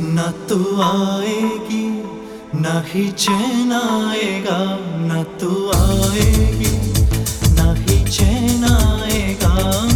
ना तो आएगी न ही चैन आएगा। ना तो आएगी ना ही चैन आएगा।